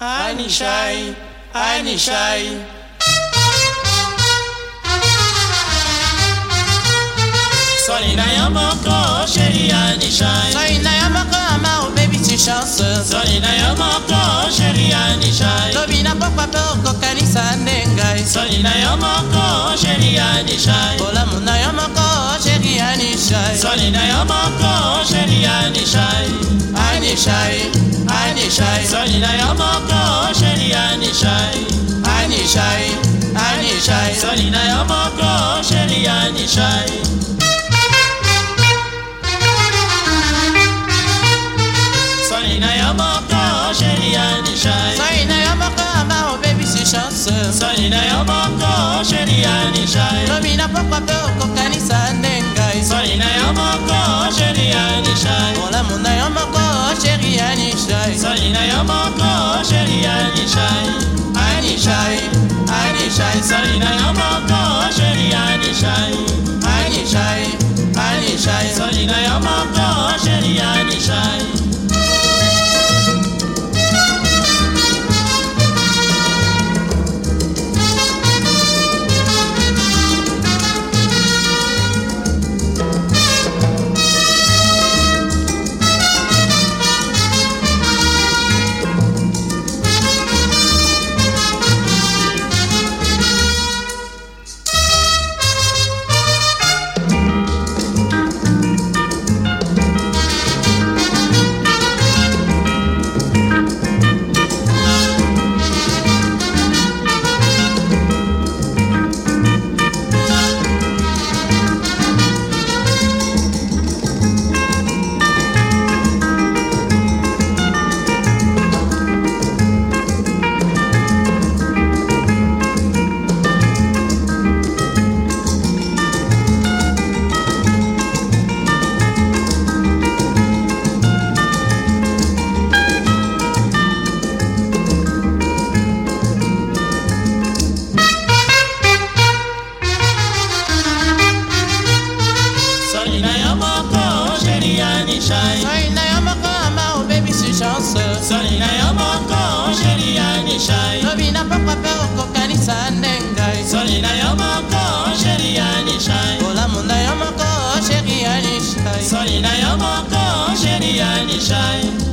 Anishai, Anishai. Swali na ya moko, chérie Anishai. Swali na ya ama oh baby tu chance Swali na ya moko, chérie Anishai. Tobi na pokwa pe okokanisa nde ngai Swali na ya moko, chérie Anishai. Bolamu na yo moko chéri Anishai Swali na ya Anishai. Anishai, Anishai, Swali na ya moko, chérie Anishai. Anishai, Anishai ya moko, chérie Anishai. Ya moko, chérie Anishai. Na yo moko ama oh baby tu chance Swali na ya moko, chérie Anishai. Tobi na pokwa pe okokanisa nde eh. Anishai Swali na ya moko, chérie Anishai. Anishai, Anishai Swali na ya moko, chérie Anishai. Anishai, Anishai Swali na ya moko, chérie Anishai. solinga yo moko ongeli ya nishai. Lobi na pokwa mpe okokanisa nde ngai solinga yo moko ongeli ya nishai. Kolamunda yo moko ongeli ya nishai. Solinga yo moko ongeli ya nishai.